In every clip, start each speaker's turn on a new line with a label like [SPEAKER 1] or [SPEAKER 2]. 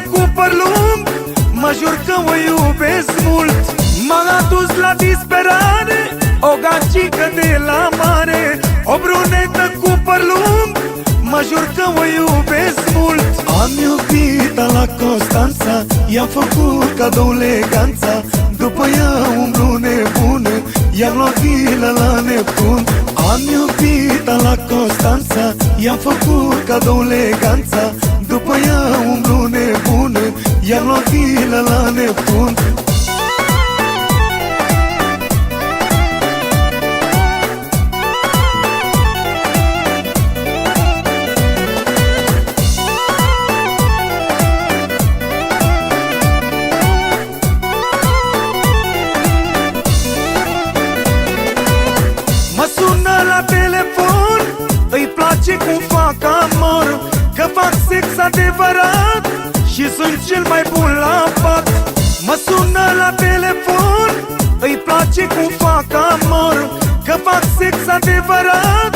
[SPEAKER 1] brunetă cu păr lung Mă jur că o iubesc mult. M-a adus la disperare O gagică de la mare. O brunetă cu păr lung Mă jur că o iubesc mult. Am iubit la Constanța I-am făcut cadou leganța După ea umblu nebună I-am luat vilă la Neptun. Am iubit la Constanța I-am făcut cadou leganța După ea umblu nebună I-am luat vilă la Neptun Mă sună la telefon Îi place cum fac amor Că fac sex adevărat Și sunt cel mai bun la pat. Mă sună la telefon Îi place cum fac amor. Că fac sex adevărat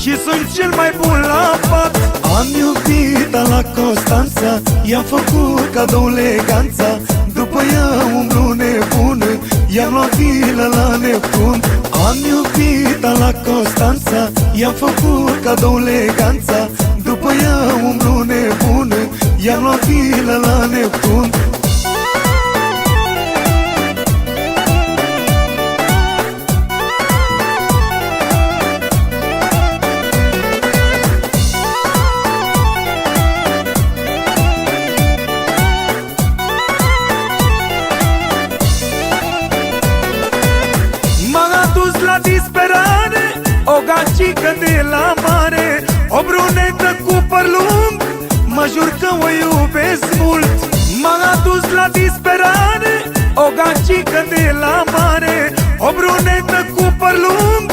[SPEAKER 1] Și sunt cel mai bun la pat. Am iubit la Constanța I-am făcut cadou leganța După ea umblu nebună I-am luat vilă la Neptun Am iubit la Constanța I-am făcut cadou leganța După ea umblu nebună I-am luat vilă la Neptun. M-a adus la disperare O gagică de la mare O brunetă cu păr lung Mă jur că o iubesc mult. M-a adus la disperare O gagică de la mare O brunetă cu păr lung.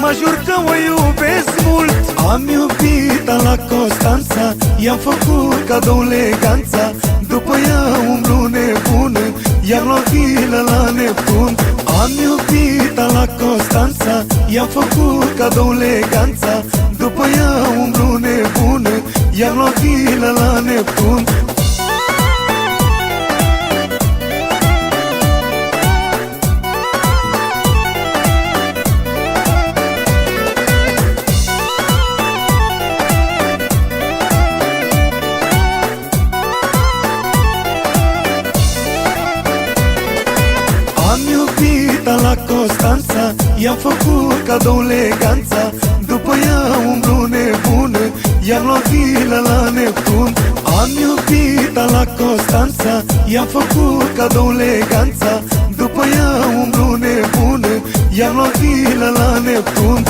[SPEAKER 1] Mă jur că o iubesc mult. Am iubit la Constanța I-am făcut cadou leganța După ea umblu nebună I-am luat vilă la Neptun Am iubit la Constanța I-am făcut cadou leganța După ea umblu nebună I-am luat vilă la Neptun Am iubit la Constanța I-am făcut cadou leganța După ea umblu nebună I-am luat vilă la Neptun Am iubit la Constanța I-am făcut cadou leganța După ea umblu nebună I-am luat vilă la Neptun